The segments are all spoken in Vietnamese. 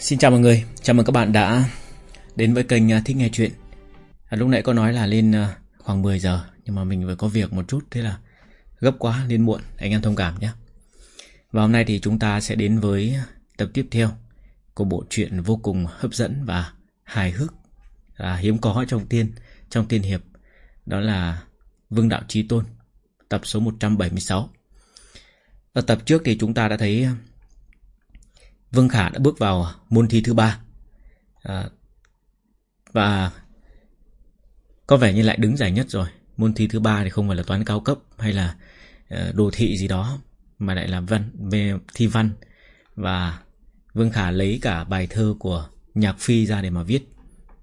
Xin chào mọi người, chào mừng các bạn đã đến với kênh à, Thích Nghe Chuyện. À, Lúc nãy có nói là lên à, khoảng 10 giờ Nhưng mà mình vừa có việc một chút Thế là gấp quá lên muộn Anh em thông cảm nhé. Và hôm nay thì chúng ta sẽ đến với tập tiếp theo Của bộ truyện vô cùng hấp dẫn và hài hước là Hiếm có trong tiên Trong tiên hiệp. Đó là Vương Đạo Trí Tôn Tập số 176 Ở tập trước thì chúng ta đã thấy Vương Khả đã bước vào môn thi thứ ba. À, Và Có vẻ như lại đứng giải nhất rồi. Môn thi thứ ba thì không phải là toán cao cấp Hay là uh, đồ thị gì đó Mà lại là văn về thi văn. Và Vương Khả lấy cả bài thơ của Nhạc Phi ra để mà viết.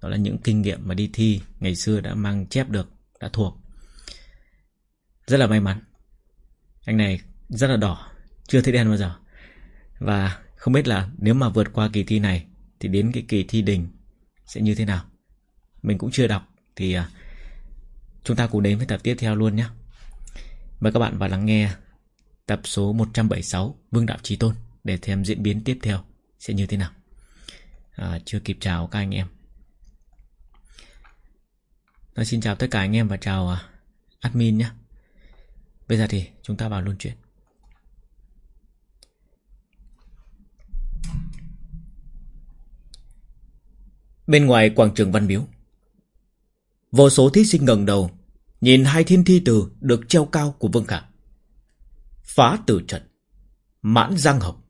Đó là những kinh nghiệm mà đi thi Ngày xưa đã mang chép được Đã thuộc. Rất là may mắn. Anh này rất là đỏ Chưa thấy đen bao giờ. Và không biết là nếu mà vượt qua kỳ thi này Thì đến cái kỳ thi đình Sẽ như thế nào? Mình cũng chưa đọc Thì à, chúng ta cùng đến với tập tiếp theo luôn nhé. Mời các bạn vào lắng nghe Tập số 176 Vương Đạo Trí Tôn Để thêm diễn biến tiếp theo Sẽ như thế nào. À, Chưa kịp chào các anh em. Nói xin chào tất cả anh em và chào à, admin nhé. Bây giờ thì chúng ta vào luôn chuyện. Bên ngoài quảng trường Văn Miếu. Vô số thí sinh ngẩng đầu, Nhìn hai thiên thi từ được treo cao của Vương Khả. Phá tử trận, Mãn giang học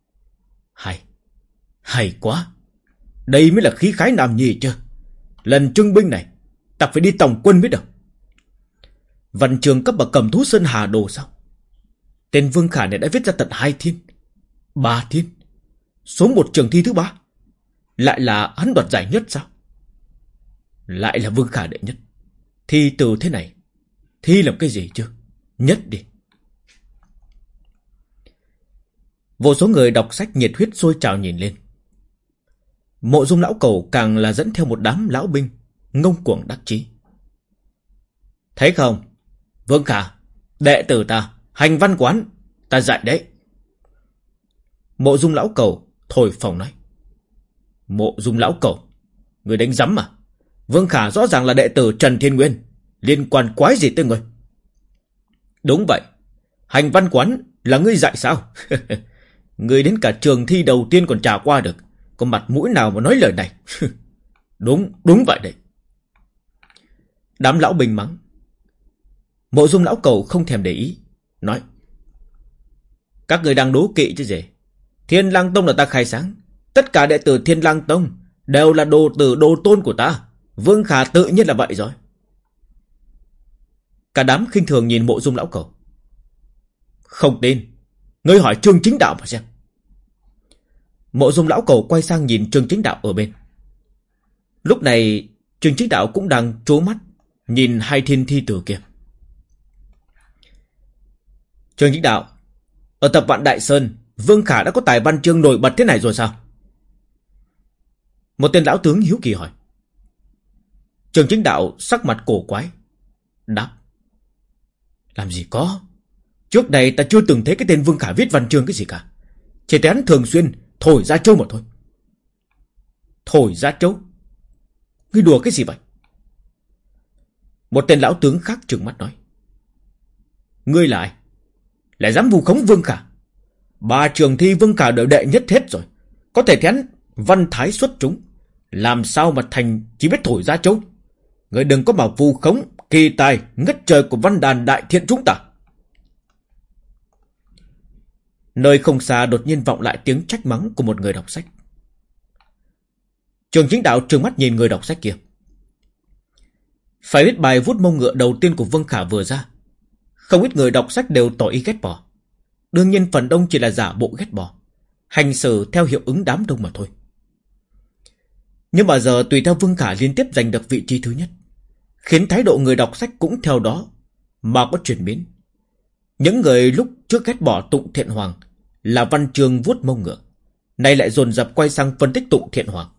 Hay Hay quá. Đây mới là khí khái nam nhi chứ. Lần trưng binh này, Ta phải đi tổng quân mới được. Văn trường cấp bậc cầm thú Sơn Hà Đồ sao? Tên Vương Khả này đã viết ra tận hai thiên, Ba thiên, Số một trường thi thứ ba lại là hắn đoạt giải nhất sao? Lại là Vương Khả đệ nhất. Thi từ thế này, thi làm cái gì chứ? Nhất đi. Vô số người đọc sách nhiệt huyết sôi trào nhìn lên. Mộ dung lão cầu càng là dẫn theo một đám lão binh, ngông cuồng đắc chí. Thấy không? Vương Khả, đệ tử ta, hành văn quán, ta dạy đấy. Mộ dung lão cầu, thổi phòng nói. Mộ dung lão cẩu Người đánh giấm mà Vương Khả rõ ràng là đệ tử Trần Thiên Nguyên Liên quan quái gì tới người? Đúng vậy. Hành văn quán là ngươi dạy sao? Ngươi đến cả trường thi đầu tiên còn trả qua được. Có mặt mũi nào mà nói lời này? Đúng, đúng vậy đấy. Đám lão bình mắng. Mộ dung lão cầu không thèm để ý Nói Các người đang đố kỵ chứ gì? Thiên lang tông là ta khai sáng Tất cả đệ tử Thiên Lang Tông đều là đồ tử đồ tôn của ta. Vương Khả tự nhiên là vậy rồi. Cả đám khinh thường nhìn mộ dung lão cầu. Không tin. Ngươi hỏi Trương Chính Đạo mà xem. Mộ dung lão cầu quay sang nhìn Trương Chính Đạo ở bên. Lúc này Trương Chính Đạo cũng đang trố mắt nhìn hai thiên thi tử kia. Trương Chính Đạo, ở tập vạn Đại Sơn, Vương Khả đã có tài văn chương nổi bật thế này rồi sao? Một tên lão tướng hiếu kỳ hỏi. Trường chính đạo sắc mặt cổ quái. Đáp. Làm gì có. Trước đây ta chưa từng thấy cái tên Vương Khả viết văn chương cái gì cả. Chỉ thấy hắn thường xuyên thổi ra châu mà thôi. Thổi ra châu? Ngươi đùa cái gì vậy? Một tên lão tướng khác trừng mắt nói. Ngươi lại, lại dám vu khống Vương Khả. Ba trường thi Vương Khả đợi đệ nhất hết rồi. Có thể thấy hắn văn thái xuất chúng. Làm sao mà thành chỉ biết thổi ra trống Người đừng có bảo vu khống, Kỳ tài, ngất trời của văn đàn đại thiện chúng ta. Nơi không xa đột nhiên vọng lại tiếng trách mắng của một người đọc sách. Trường chính đạo trừng mắt nhìn người đọc sách kia. Phải biết bài vút mông ngựa đầu tiên của Vương Khả vừa ra. Không ít người đọc sách đều tỏ ý ghét bỏ. Đương nhiên phần đông chỉ là giả bộ ghét bỏ. Hành xử theo hiệu ứng đám đông mà thôi nhưng mà giờ tùy theo Vương Khả liên tiếp giành được vị trí thứ nhất, Khiến thái độ người đọc sách cũng theo đó Mà có chuyển biến. Những người lúc trước ghét bỏ tụng thiện hoàng Là văn trường vuốt mông ngựa, Nay lại dồn dập quay sang phân tích tụng thiện hoàng.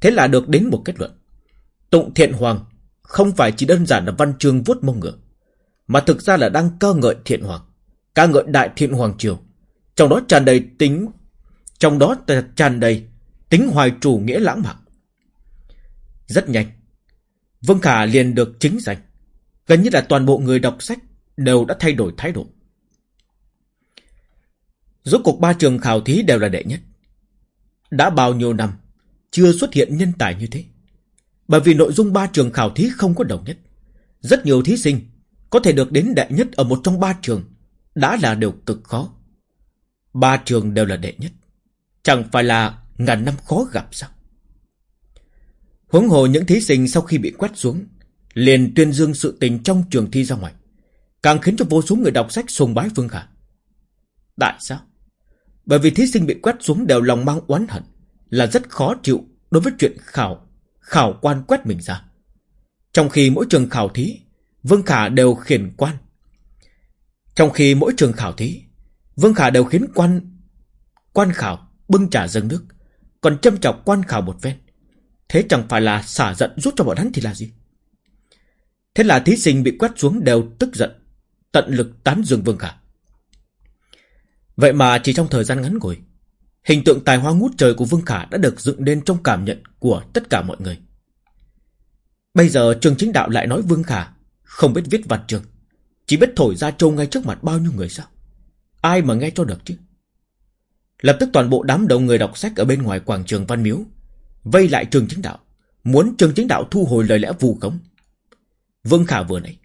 Thế là được đến một kết luận. Tụng thiện hoàng Không phải chỉ đơn giản là văn trường vuốt mông ngựa, Mà thực ra là đang ca ngợi thiện hoàng, Ca ngợi đại thiện hoàng triều. Trong đó tràn đầy tính, Trong đó tràn đầy Tính hoài chủ nghĩa lãng mạn. Rất nhanh. Vương Khả liền được chính danh. Gần như là toàn bộ người đọc sách Đều đã thay đổi thái độ. Rốt cuộc ba trường khảo thí đều là đệ nhất. Đã bao nhiêu năm, Chưa xuất hiện nhân tài như thế. Bởi vì nội dung ba trường khảo thí không có đồng nhất. Rất nhiều thí sinh Có thể được đến đệ nhất ở một trong ba trường Đã là điều cực khó. Ba trường đều là đệ nhất. Chẳng phải là ngàn năm khó gặp sao? Huống hồ những thí sinh sau khi bị quét xuống, liền tuyên dương sự tình trong trường thi ra ngoài, Càng khiến cho vô số người đọc sách sùng bái Vương Khả Tại sao? Bởi vì thí sinh bị quét xuống đều lòng mang oán hận, Là rất khó chịu đối với chuyện khảo Khảo quan quét mình ra. Trong khi mỗi trường khảo thí, Vương Khả đều khiển quan. Trong khi mỗi trường khảo thí, Vương Khả đều khiến quan Quan khảo bưng trà dâng nước, Còn châm chọc quan khảo một phen. Thế chẳng phải là xả giận rút cho bọn hắn thì là gì? Thế là thí sinh bị quét xuống đều tức giận, Tận lực tán dương Vương Khả Vậy mà chỉ trong thời gian ngắn ngủi, Hình tượng tài hoa ngút trời của Vương Khả Đã được dựng lên trong cảm nhận của tất cả mọi người. Bây giờ trường chính đạo lại nói Vương Khả Không biết viết văn trường, Chỉ biết thổi ra trâu ngay trước mặt bao nhiêu người sao? Ai mà nghe cho được chứ? Lập tức toàn bộ đám đông người đọc sách Ở bên ngoài quảng trường Văn Miếu Vây lại trường chính đạo, Muốn trường chính đạo thu hồi lời lẽ vu khống. Vương Khả vừa nãy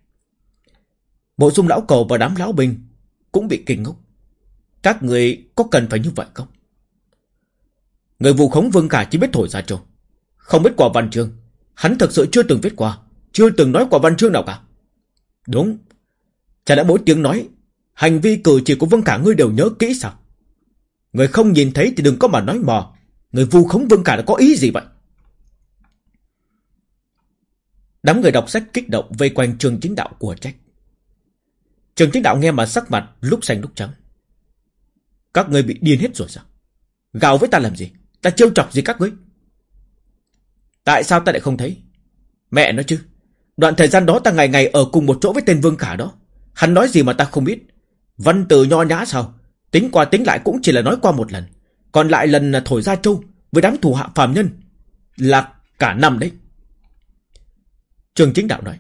Bộ dung lão cầu và đám lão binh Cũng bị kinh ngốc. Các người có cần phải như vậy không? Người vụ khống Vương Khả chỉ biết thổi ra trâu, Không biết quả văn chương. Hắn thật sự chưa từng viết qua, Chưa từng nói quả văn chương nào cả. Đúng, Chả đã mỗi tiếng nói, Hành vi cử chỉ của Vương Khả ngươi đều nhớ kỹ sao? Người không nhìn thấy thì đừng có mà nói mò. Người vu khống Vương cả đã có ý gì vậy? Đám người đọc sách kích động vây quanh trường chính đạo của trách. Trường chính đạo nghe mà sắc mặt lúc xanh lúc trắng. Các người bị điên hết rồi sao? Gào với ta làm gì? Ta trêu chọc gì các ngươi? Tại sao ta lại không thấy? Mẹ nó chứ, Đoạn thời gian đó ta ngày ngày ở cùng một chỗ với tên Vương Khả đó. Hắn nói gì mà ta không biết. Văn từ nho nhã sao? Tính qua tính lại cũng chỉ là nói qua một lần. Còn lại lần là thổi ra châu Với đám thủ hạ phàm nhân Là cả năm đấy. Trường chính đạo nói,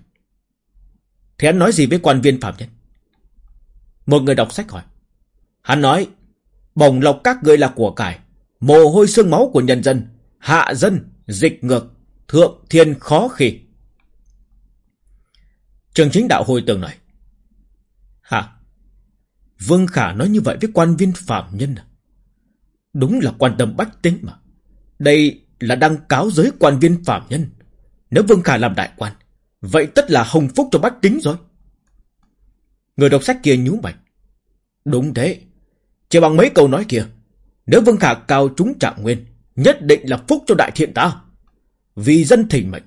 Thế hắn nói gì với quan viên phạm nhân? Một người đọc sách hỏi, Hắn nói Bồng lộc các người là của cải, Mồ hôi xương máu của nhân dân, Hạ dân, Dịch ngược, Thượng thiên khó khỉ. Trường chính đạo hồi tường nói, Hả? Vương Khả nói như vậy với quan viên phạm nhân à? Đúng là quan tâm bách tính mà. Đây là đăng cáo giới quan viên phạm nhân. Nếu Vương Khả làm đại quan, vậy tất là hồng phúc cho bách tính rồi. Người đọc sách kia nhú mày. Đúng thế. Chỉ bằng mấy câu nói kia, nếu Vương Khả cao chúng trạng nguyên, nhất định là phúc cho đại thiện ta. Vì dân thỉnh mệnh,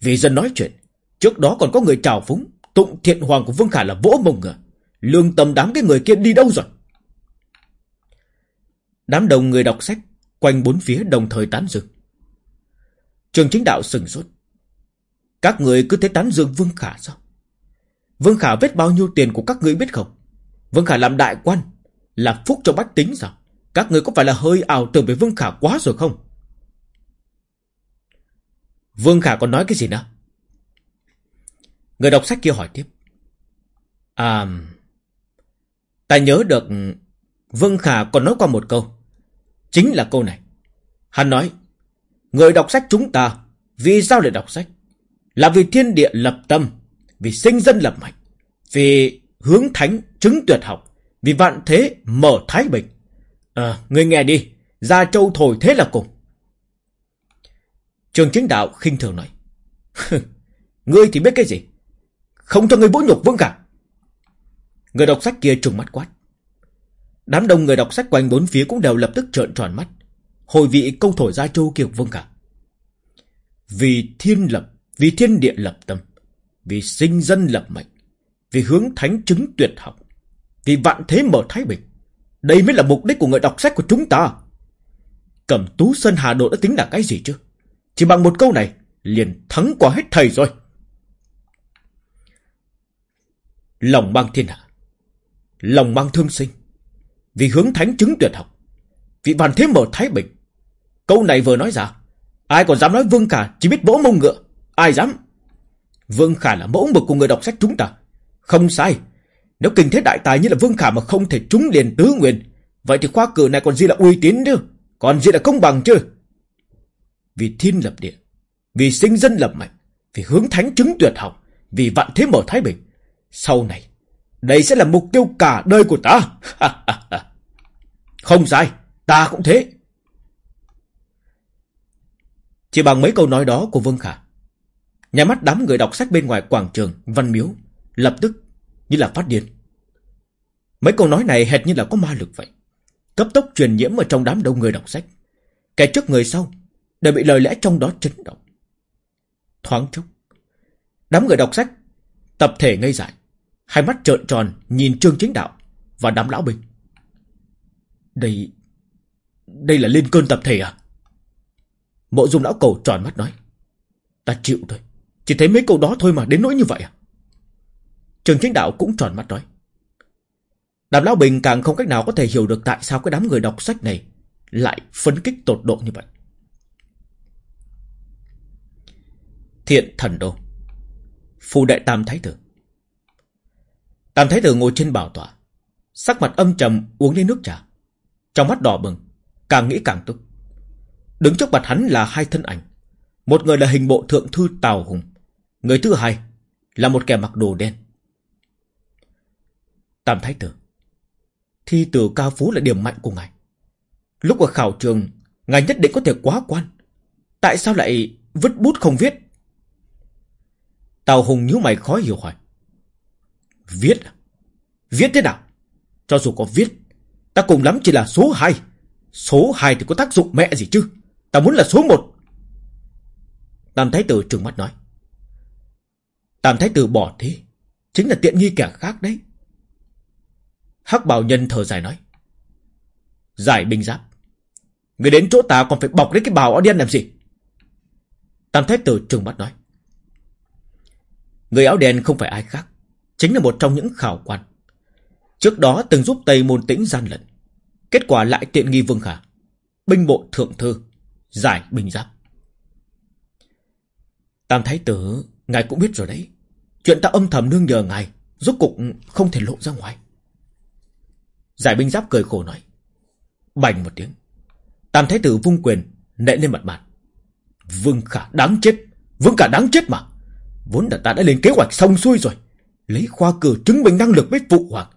vì dân nói chuyện. Trước đó còn có người trào phúng, tụng thiện hoàng của Vương Khả là vỗ mông ngựa. Lương tâm đám cái người kia đi đâu rồi? Đám đông người đọc sách quanh bốn phía đồng thời tán dương. Trường chính đạo sừng sốt. Các người cứ thế tán dương Vương Khả sao? Vương Khả vết bao nhiêu tiền của các người biết không? Vương Khả làm đại quan, là phúc cho bách tính sao? Các người có phải là hơi ảo tưởng về Vương Khả quá rồi không? Vương Khả còn nói cái gì nữa? Người đọc sách kia hỏi tiếp. À... Ta nhớ được Vương Khả còn nói qua một câu. Chính là câu này. Hắn nói, người đọc sách chúng ta, vì sao lại đọc sách? Là vì thiên địa lập tâm, vì sinh dân lập mạch, vì hướng thánh chứng tuyệt học, vì vạn thế mở thái bình. À, người nghe đi, ra châu thổi thế là cùng. Trường chính đạo khinh thường nói. ngươi thì biết cái gì? Không cho ngươi bố nhục vương cả. Người đọc sách kia trùng mắt quát. Đám đông người đọc sách quanh bốn phía cũng đều lập tức trợn tròn mắt. Hồi vị câu thổi ra châu kiều vương cả. Vì thiên lập, vì thiên địa lập tâm, vì sinh dân lập mệnh, vì hướng thánh chứng tuyệt học, vì vạn thế mở thái bình. Đây mới là mục đích của người đọc sách của chúng ta. Cẩm tú Sơn Hà Độ đã tính là cái gì chứ? Chỉ bằng một câu này, liền thắng qua hết thầy rồi. Lòng mang thiên hạ lòng mang thương sinh, vì hướng thánh chứng tuyệt học, vì bàn thế mở thái bình, Câu này vừa nói ra Ai còn dám nói Vương Khả chỉ biết vỗ mông ngựa Ai dám? Vương Khả là mẫu mực của người đọc sách chúng ta. Không sai Nếu kinh thế đại tài như là Vương Khả mà không thể trúng liền tứ nguyên Vậy thì khoa cử này còn gì là uy tín chứ? Còn gì là công bằng chứ? Vì thiên lập địa Vì sinh dân lập mạnh Vì hướng thánh chứng tuyệt học Vì vạn thế mở Thái Bình Sau này Đây sẽ là mục tiêu cả đời của ta. Không sai, Ta cũng thế. Chỉ bằng mấy câu nói đó của Vương Khả, Nhà mắt đám người đọc sách bên ngoài quảng trường Văn Miếu Lập tức như là phát điên. Mấy câu nói này hệt như là có ma lực vậy, Cấp tốc truyền nhiễm ở trong đám đông người đọc sách. Kẻ trước người sau Đều bị lời lẽ trong đó chấn động. Thoáng chốc, Đám người đọc sách Tập thể ngây dại, Hai mắt trợn tròn nhìn Trương Chính Đạo Và đám lão binh. Đây Đây là liên cơn tập thể à? Mộ dung lão cầu tròn mắt nói. Ta chịu thôi. Chỉ thấy mấy câu đó thôi mà đến nỗi như vậy à? Trường chính đạo cũng tròn mắt nói. Đàm Lão Bình càng không cách nào có thể hiểu được tại sao cái đám người đọc sách này lại phấn kích tột độ như vậy. Thiện thần đô Phù đại Tam Thái Tử. Tam Thái Tử ngồi trên bảo tọa, Sắc mặt âm trầm uống lấy nước trà. Trong mắt đỏ bừng, Càng nghĩ càng tức. Đứng trước mặt hắn là hai thân ảnh. Một người là hình bộ thượng thư Tào Hùng, Người thứ hai Là một kẻ mặc đồ đen. Tam Thái Tử, Thi tử cao phú là điểm mạnh của ngài. Lúc ở khảo trường, Ngài nhất định có thể quá quan. Tại sao lại vứt bút không viết? Tào Hùng nhíu mày khó hiểu hỏi. Viết? À? Viết thế nào? Cho dù có viết Ta cùng lắm chỉ là số 2 Số 2 thì có tác dụng mẹ gì chứ Ta muốn là số 1 Tam Thái Tử trừng mắt nói Tam Thái Tử bỏ thế, Chính là tiện nghi kẻ khác đấy Hắc bào nhân thở dài nói. Giải binh giáp. Người đến chỗ ta còn phải bọc lấy cái bào áo đen làm gì? Tam Thái Tử trừng mắt nói. Người áo đen không phải ai khác. Chính là một trong những khảo quan. Trước đó từng giúp Tây môn tĩnh gian lận. Kết quả lại tiện nghi Vương Khả. Binh bộ thượng thư. Giải binh giáp. Tam Thái Tử, ngài cũng biết rồi đấy. Chuyện ta âm thầm nương nhờ ngài, rốt cục không thể lộ ra ngoài. Giải binh giáp cười khổ nói. Bành một tiếng. Tam thái tử vung quyền, nện lên mặt bàn. Vương khả đáng chết. Vương khả đáng chết mà. Vốn là ta đã lên kế hoạch xong xuôi rồi. Lấy khoa cử chứng minh năng lực với phụ hoàng.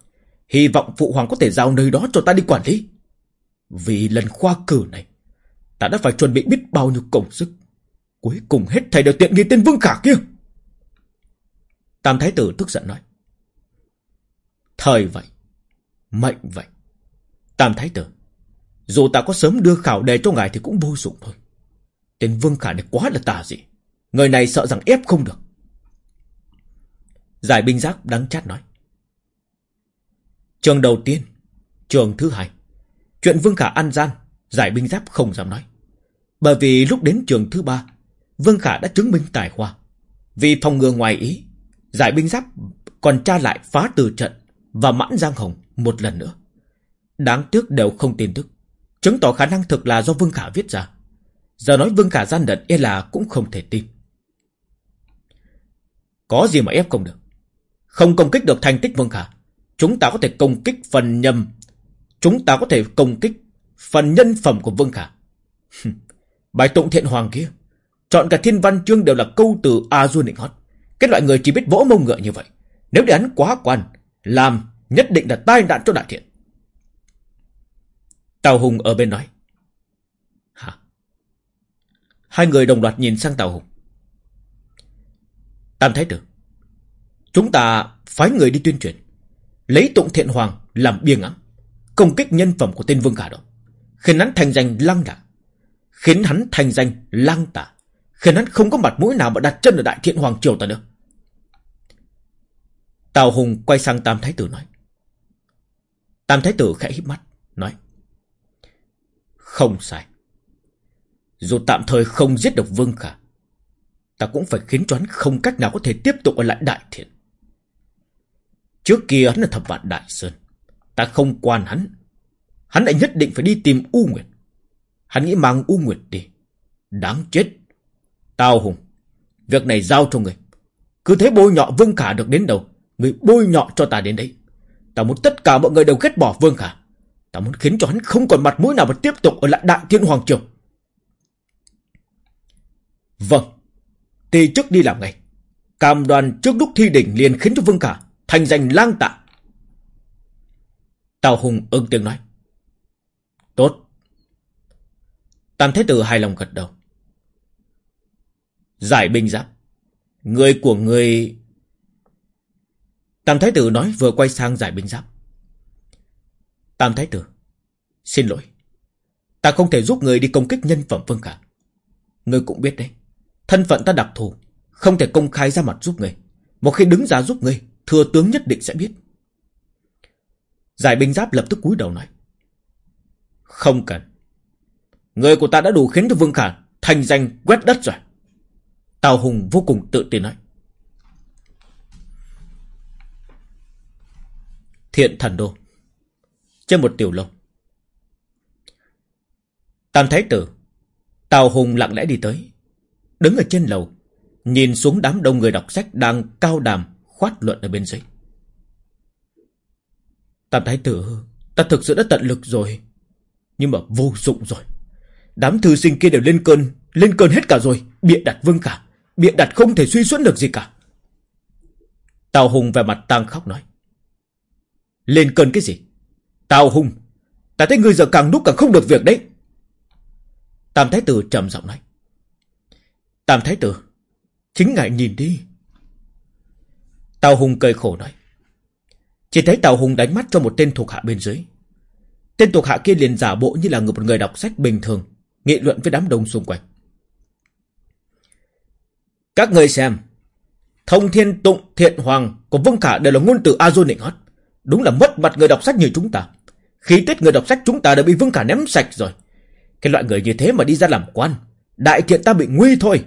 Hy vọng phụ hoàng có thể giao nơi đó cho ta đi quản lý. Vì lần khoa cử này, ta đã phải chuẩn bị biết bao nhiêu công sức. Cuối cùng hết thầy đều tiện nghi tên Vương Khả kia. Tam Thái Tử tức giận nói. Thời vậy, Mệnh vậy. Tam Thái Tử. Dù ta có sớm đưa khảo đề cho ngài thì cũng vô dụng thôi. Tên Vương Khả này quá là tà dị. Người này sợ rằng ép không được. Giải binh giác đắng chát nói. Trường đầu tiên, trường thứ hai. Chuyện Vương Khả ăn gian, giải binh giáp không dám nói. Bởi vì lúc đến trường thứ ba, Vương Khả đã chứng minh tài hoa. Vì phòng ngừa ngoài ý, giải binh giáp còn tra lại phá từ trận và mãn Giang Hồng một lần nữa. Đáng tiếc đều không tin tức. Chứng tỏ khả năng thực là do Vương Khả viết ra. Giờ nói Vương Khả gian đận e là cũng không thể tin. Có gì mà ép không được. Không công kích được thành tích Vương Khả. Chúng ta có thể công kích phần nhầm. Chúng ta có thể công kích phần nhân phẩm của Vương Khả. Bài tụng thiện hoàng kia. Chọn cả thiên văn chương đều là câu từ A Du Nịnh Hót. Cái loại người chỉ biết vỗ mông ngựa như vậy. Nếu để hắn quá quan, làm Nhất định là tai nạn cho đại thiện. Tào Hùng ở bên nói. Hả? Hai người đồng loạt nhìn sang Tào Hùng. Tam Thái Tử. Chúng ta phái người đi tuyên truyền. Lấy tụng thiện hoàng làm bia ngắm. Công kích nhân phẩm của tên vương cả đó. Khiến hắn thành danh lăng đả Khiến hắn thành danh lang tả. Khiến hắn không có mặt mũi nào mà đặt chân ở đại thiện hoàng triều ta nữa. Tào Hùng quay sang Tam Thái Tử nói. Tam Thái Tử khẽ híp mắt, nói. Không sai. Dù tạm thời không giết được Vương Khả, ta cũng phải khiến cho hắn không cách nào có thể tiếp tục ở lại Đại Thiện. Trước kia hắn là thập vạn Đại Sơn. Ta không quan hắn. Hắn lại nhất định phải đi tìm U Nguyệt. Hắn nghĩ mang U Nguyệt đi. Đáng chết. Tao Hùng. Việc này giao cho người. Cứ thế bôi nhọ Vương Khả được đến đâu. Người bôi nhọ cho ta đến đấy. Ta muốn tất cả mọi người đều ghét bỏ Vương Khả. Ta muốn khiến cho hắn không còn mặt mũi nào mà tiếp tục ở lại Đại Thiên Hoàng Triều. Vâng. Ti trước đi làm ngay. Cam đoàn trước lúc thi đỉnh liền khiến cho Vương Khả thành danh lang tạ. Tào Hùng ưng tiếng nói. Tốt. Tam Thế Tử hài lòng gật đầu. Giải binh giáp. Người của người... Tam Thái Tử nói vừa quay sang giải binh giáp. Tam Thái Tử. Xin lỗi. Ta không thể giúp người đi công kích nhân phẩm Vương Khả. Người cũng biết đấy. Thân phận ta đặc thù. Không thể công khai ra mặt giúp người. Một khi đứng ra giúp người, thừa tướng nhất định sẽ biết. Giải binh giáp lập tức cúi đầu nói. Không cần. Người của ta đã đủ khiến cho Vương Khả thành danh quét đất rồi. Tào Hùng vô cùng tự tin nói. Thiện thần đô. Trên một tiểu lâu. Tam Thái Tử. Tào Hùng lặng lẽ đi tới. Đứng ở trên lầu. Nhìn xuống đám đông người đọc sách đang cao đàm khoát luận ở bên dưới. Tam Thái Tử. Ta thực sự đã tận lực rồi. Nhưng mà vô dụng rồi. Đám thư sinh kia đều lên cơn, lên cơn hết cả rồi, bịa đặt vương cả, bịa đặt không thể suy xuất được gì cả. Tào Hùng về mặt tang khóc nói. Lên cơn cái gì? Tào Hùng, ta thấy ngươi giờ càng lúc càng không được việc đấy. Tam Thái Tử trầm giọng nói. Tam Thái Tử, chính ngài nhìn đi. Tào Hùng cười khổ nói. Chỉ thấy Tào Hùng đánh mắt cho một tên thuộc hạ bên dưới. Tên thuộc hạ kia liền giả bộ như là một người đọc sách bình thường, nghị luận với đám đông xung quanh. Các người xem, thông thiên tụng thiện hoàng của Vương Khả đều là ngôn từ A-dô nịnh hót. Đúng là mất mặt người đọc sách như chúng ta. Khi tết người đọc sách chúng ta đã bị Vương Khả ném sạch rồi. Cái loại người như thế mà đi ra làm quan, đại thiện ta bị nguy thôi.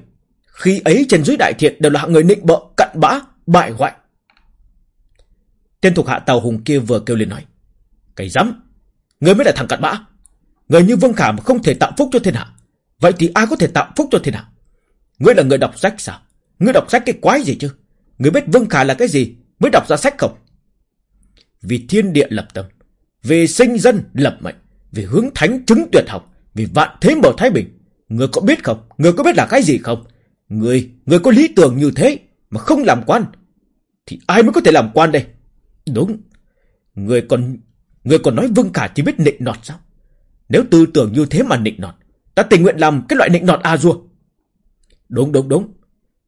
Khi ấy trên dưới đại thiện đều là hạng người nịnh bợ, cặn bã, bại hoại. Tên thuộc hạ tàu hùng kia vừa kêu lên nói. Cái rắm, người mới là thằng cặn bã. Người như Vương Khả mà không thể tạo phúc cho thiên hạ. Vậy thì ai có thể tạo phúc cho thiên hạ? Ngươi là người đọc sách sao? Ngươi đọc sách cái quái gì chứ? Ngươi biết Vương Khả là cái gì mới đọc ra sách không? Vì thiên địa lập tâm, vì sinh dân lập mệnh, vì hướng thánh chứng tuyệt học, vì vạn thế mở thái bình. Ngươi có biết không? Ngươi có biết là cái gì không? Ngươi, ngươi có lý tưởng như thế mà không làm quan, thì ai mới có thể làm quan đây? Đúng, người còn, người còn nói Vương Khả chỉ biết nịnh nọt sao? Nếu tư tưởng như thế mà nịnh nọt, ta tình nguyện làm cái loại nịnh nọt a rua. Đúng đúng đúng.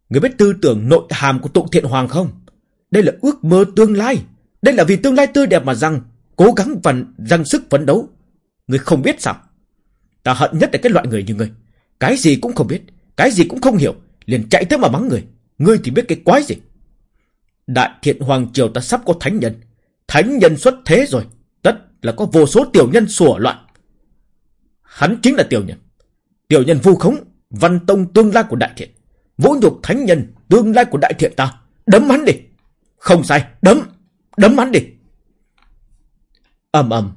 Người biết tư tưởng nội hàm của tụng thiện hoàng không? Đây là ước mơ tương lai. Đây là vì tương lai tươi đẹp mà rằng cố gắng và răng sức phấn đấu. Người không biết sao? Ta hận nhất là cái loại người như người. Cái gì cũng không biết, cái gì cũng không hiểu, liền chạy tới mà mắng người. Ngươi thì biết cái quái gì? Đại thiện hoàng triều ta sắp có thánh nhân. Thánh nhân xuất thế rồi. Tất là có vô số tiểu nhân sủa loạn. Hắn chính là tiểu nhân. Tiểu nhân vu khống, văn tông tương lai của đại thiện. Vũ nhục thánh nhân, tương lai của đại thiện ta. Đấm hắn đi. Không sai, đấm, đấm hắn đi. ầm ầm.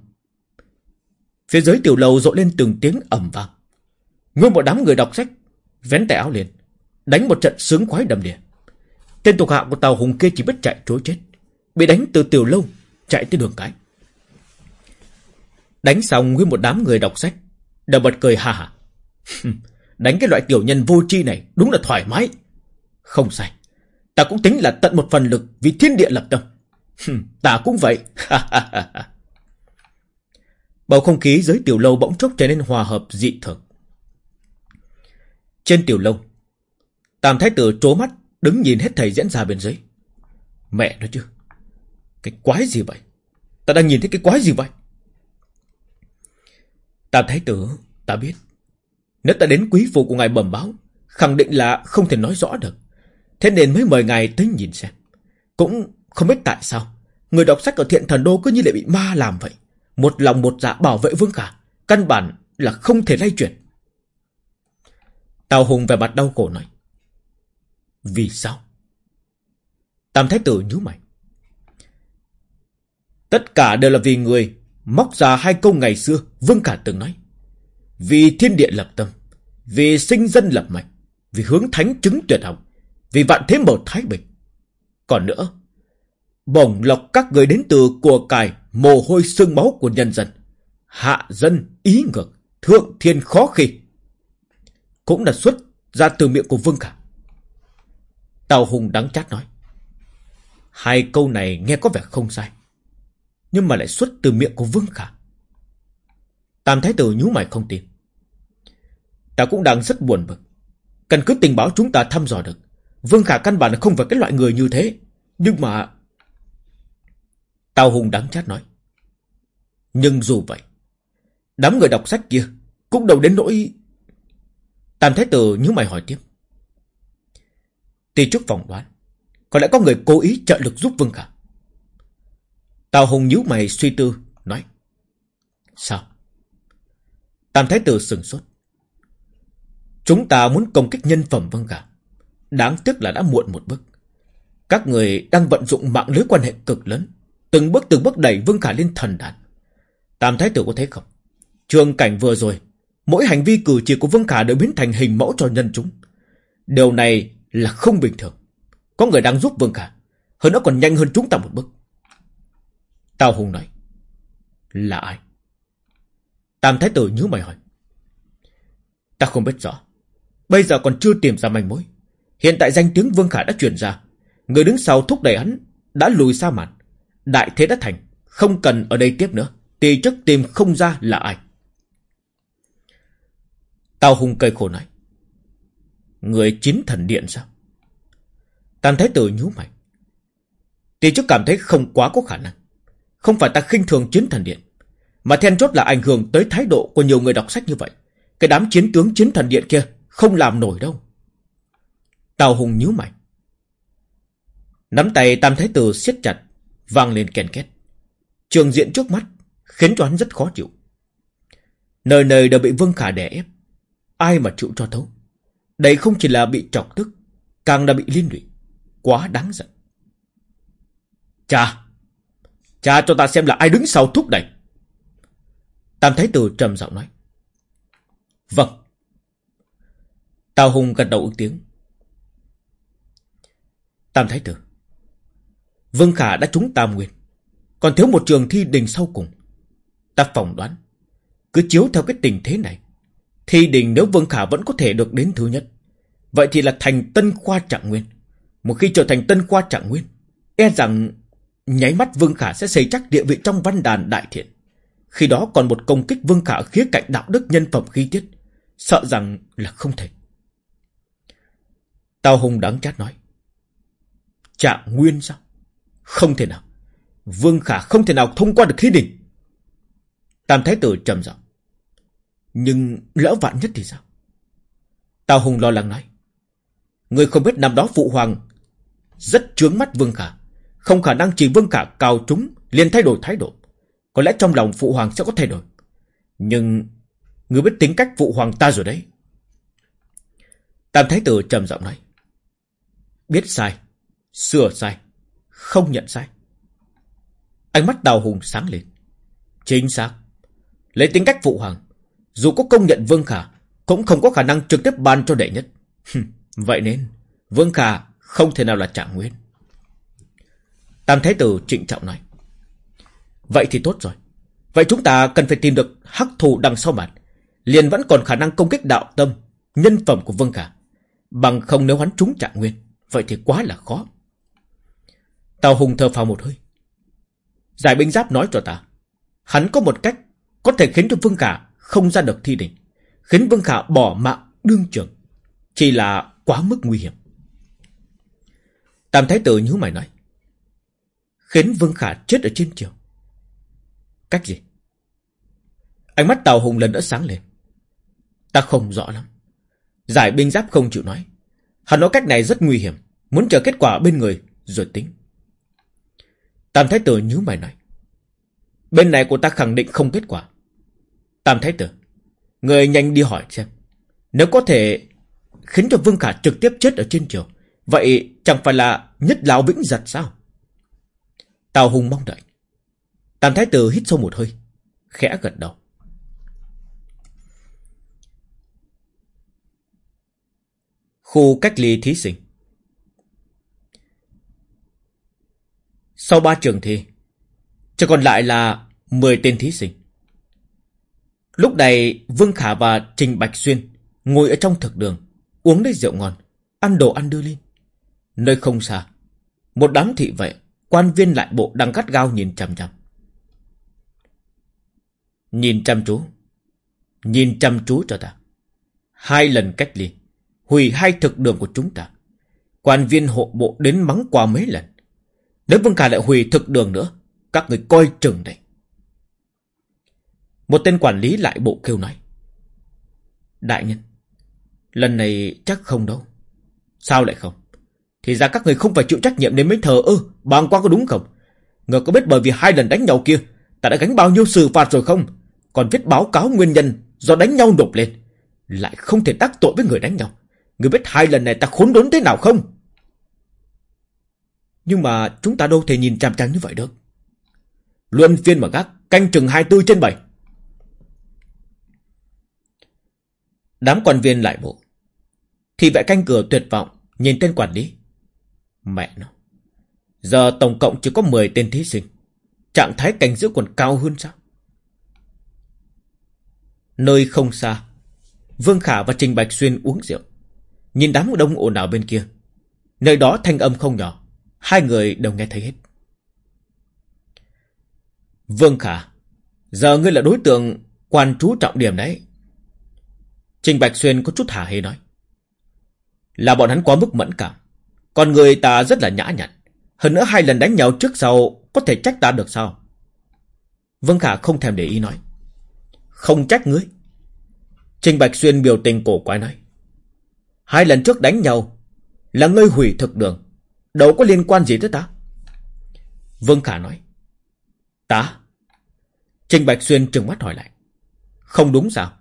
Phía dưới tiểu lầu rộ lên từng tiếng ầm vang. Nguyên một đám người đọc sách, vén tay áo liền, đánh một trận sướng khoái đầm đìa. Tên thuộc hạ của tàu hùng kia chỉ biết chạy trối chết, bị đánh từ tiểu lâu chạy tới đường cái. Đánh xong với một đám người đọc sách đã bật cười hà hà. Đánh cái loại tiểu nhân vô tri này đúng là thoải mái. Không sai. Ta cũng tính là tận một phần lực vì thiên địa lập tâm. ta cũng vậy. Bầu không khí dưới tiểu lâu bỗng chốc trở nên hòa hợp dị thường. Trên tiểu lâu, Tam Thái Tử trố mắt đứng nhìn hết thầy diễn ra bên dưới. Mẹ nói chứ. Cái quái gì vậy? Ta đang nhìn thấy cái quái gì vậy? Ta thấy tử, ta biết. Nếu ta đến quý phụ của ngài bẩm báo, khẳng định là không thể nói rõ được. Thế nên mới mời ngài tới nhìn xem. Cũng không biết tại sao, người đọc sách ở thiện thần đô cứ như lại bị ma làm vậy. Một lòng một dạ bảo vệ vương cả, căn bản là không thể lay chuyển. Tào Hùng về mặt đau khổ nói. Vì sao? Tam Thái Tử nhíu mày. Tất cả đều là vì người Móc ra hai câu ngày xưa, Vương Khả từng nói Vì thiên địa lập tâm, Vì sinh dân lập mạch Vì hướng thánh chứng tuyệt học, Vì vạn thế mở thái bình Còn nữa, Bổng lọc các người đến từ của cải Mồ hôi xương máu của nhân dân, Hạ dân ý ngược, Thượng thiên khó khi Cũng là xuất ra từ miệng của Vương Khả Tào Hùng đắng chát nói. Hai câu này nghe có vẻ không sai, Nhưng mà lại xuất từ miệng của Vương Khả. Tam Thái Tử nhú mày không tin. Ta cũng đang rất buồn bực. Căn cứ tình báo chúng ta thăm dò được, Vương Khả căn bản là không phải cái loại người như thế. Nhưng mà Tào Hùng đắng chát nói. Nhưng dù vậy, Đám người đọc sách kia Cũng đâu đến nỗi Tam Thái Tử nhớ mày hỏi tiếp. Tuy trước vòng đoán Có lẽ có người cố ý trợ lực giúp Vương Khả Tào Hùng nhíu mày suy tư, Nói, Sao? Tam Thái Tử sừng sốt. Chúng ta muốn công kích nhân phẩm Vương Khả Đáng tiếc là đã muộn một bước. Các người đang vận dụng mạng lưới quan hệ cực lớn, Từng bước từng bước đẩy Vương Khả lên thần đàn. Tam Thái Tử có thấy không? Trường cảnh vừa rồi, Mỗi hành vi cử chỉ của Vương Khả đều biến thành hình mẫu cho nhân chúng. Điều này là không bình thường. Có người đang giúp Vương Khả, Hơn nữa còn nhanh hơn chúng ta một bước. Tào Hùng nói, Là ai? Tam Thái Tử nhớ mày hỏi, Ta không biết rõ. Bây giờ còn chưa tìm ra manh mối. Hiện tại danh tiếng Vương Khả đã truyền ra. Người đứng sau thúc đẩy hắn Đã lùi xa màn. Đại thế đã thành, Không cần ở đây tiếp nữa. Tì chức tìm không ra là ai. Tào Hùng cây khổ nói Người chín thần điện sao? Tam Thái Tử nhú mày. Tì trước cảm thấy không quá có khả năng. Không phải ta khinh thường chiến thần điện, Mà then chốt là ảnh hưởng tới thái độ Của nhiều người đọc sách như vậy. Cái đám chiến tướng chiến thần điện kia Không làm nổi đâu. Tào Hùng nhíu mày. Nắm tay Tam Thái Tử siết chặt, Vang lên kèn két. Trường diện trước mắt Khiến cho hắn rất khó chịu. Nơi nơi đều bị Vương Khả đè ép. Ai mà chịu cho thấu? Đây không chỉ là bị chọc tức, Càng là bị liên lụy. Quá đáng giận. Cha Cha cho ta xem là ai đứng sau thúc đẩy. Tam Thái Tử trầm giọng nói. Vâng. Tào Hùng gật đầu ứng tiếng. Tam Thái Tử, Vương Khả đã trúng tam nguyên. Còn thiếu một trường thi đình sau cùng. Ta phỏng đoán, Cứ chiếu theo cái tình thế này Thi đình nếu Vương Khả vẫn có thể được đến thứ nhất. Vậy thì là thành tân khoa trạng nguyên. Một khi trở thành tân khoa trạng nguyên E rằng Nháy mắt Vương Khả sẽ xây chắc địa vị trong văn đàn đại thiện. Khi đó còn một công kích Vương Khả khía cạnh đạo đức nhân phẩm khí tiết, Sợ rằng là không thể. Tào Hùng đáng chát nói, Trạng nguyên sao? Không thể nào. Vương Khả không thể nào thông qua được thi đình Tam Thái Tử trầm giọng nhưng lỡ vạn nhất thì sao? Tào Hùng lo lắng nói. Người không biết năm đó Phụ Hoàng Rất trướng mắt Vương Khả. Không khả năng chỉ Vương Khả cao trúng liền thay đổi thái độ. Có lẽ trong lòng Phụ Hoàng sẽ có thay đổi. Nhưng Người biết tính cách Phụ Hoàng ta rồi đấy. Tam Thái Tử trầm giọng nói. Biết sai, Sửa sai, Không nhận sai. Ánh mắt Tào Hùng sáng lên. Chính xác. Lấy tính cách Phụ Hoàng dù có công nhận Vương Khả, Cũng không có khả năng trực tiếp ban cho đệ nhất. Vậy nên, Vương Khả không thể nào là trạng nguyên. Tam Thái Tử trịnh trọng nói, Vậy thì tốt rồi. Vậy chúng ta cần phải tìm được hắc thù đằng sau mặt, Liền vẫn còn khả năng công kích đạo tâm, Nhân phẩm của Vương Khả. Bằng không nếu hắn trúng trạng nguyên, Vậy thì quá là khó. Tào Hùng thở phào một hơi. Giải binh giáp nói cho ta, Hắn có một cách Có thể khiến cho Vương Khả không ra được thi đình Khiến Vương Khả bỏ mạng đương trường. Chỉ là quá mức nguy hiểm. Tam Thái Tử nhíu mày nói, Khiến Vương Khả chết ở trên trường? Cách gì? Ánh mắt Tào Hùng lần nữa sáng lên. Ta không rõ lắm. Giải binh giáp không chịu nói. Hắn nói cách này rất nguy hiểm, Muốn chờ kết quả bên người rồi tính. Tam Thái Tử nhíu mày nói, Bên này của ta khẳng định không kết quả. Tam Thái Tử, người nhanh đi hỏi xem. Nếu có thể khiến cho Vương Khả trực tiếp chết ở trên trường, vậy chẳng phải là nhất lão vĩnh giật sao? Tào Hùng mong đợi. Tam Thái Tử hít sâu một hơi, khẽ gật đầu. Khu cách ly thí sinh Sau ba trường thi, chỉ còn lại là 10 tên thí sinh. Lúc này, Vương Khả và Trình Bạch Xuyên Ngồi ở trong thực đường, Uống lấy rượu ngon, Ăn đồ ăn đưa lên. Nơi không xa, Một đám thị vệ, Quan viên lại bộ đang gắt gao nhìn chằm chằm. Nhìn chăm chú, Nhìn chăm chú cho ta. Hai lần cách ly, Hủy hai thực đường của chúng ta. Quan viên hộ bộ đến mắng qua mấy lần. Nếu Vương Khả lại hủy thực đường nữa, Các người coi chừng đây. Một tên quản lý lại bộ kêu nói. Đại nhân, Lần này chắc không đâu. Sao lại không? Thì ra các người không phải chịu trách nhiệm nên mới thờ ơ, Bàng quan có đúng không? Ngờ có biết bởi vì hai lần đánh nhau kia, Ta đã gánh bao nhiêu xử phạt rồi không? Còn viết báo cáo nguyên nhân Do đánh nhau nộp lên, Lại không thể tác tội với người đánh nhau. Người biết hai lần này ta khốn đốn thế nào không? Nhưng mà chúng ta đâu thể nhìn chằm chằm như vậy được. Luân phiên mà gác, Canh chừng 24 trên 7 Đám quan viên lại bộ. Thì vệ canh cửa tuyệt vọng, Nhìn tên quản lý. Mẹ nó. Giờ tổng cộng chỉ có 10 tên thí sinh. Trạng thái cảnh giữ còn cao hơn sao? Nơi không xa, Vương Khả và Trình Bạch Xuyên uống rượu. Nhìn đám đông ồn ào bên kia. Nơi đó thanh âm không nhỏ. Hai người đều nghe thấy hết. Vương Khả, Giờ ngươi là đối tượng Quan trú trọng điểm đấy. Trình Bạch Xuyên có chút hả hê nói. Là bọn hắn quá mức mẫn cảm. Còn người ta rất là nhã nhặn. Hơn nữa hai lần đánh nhau trước sau, Có thể trách ta được sao? Vương Khả không thèm để ý nói. Không trách ngươi. Trình Bạch Xuyên biểu tình cổ quái nói. Hai lần trước đánh nhau, Là ngươi hủy thực đường. Đâu có liên quan gì tới ta? Vương Khả nói. Ta? Trình Bạch Xuyên trừng mắt hỏi lại. Không đúng sao?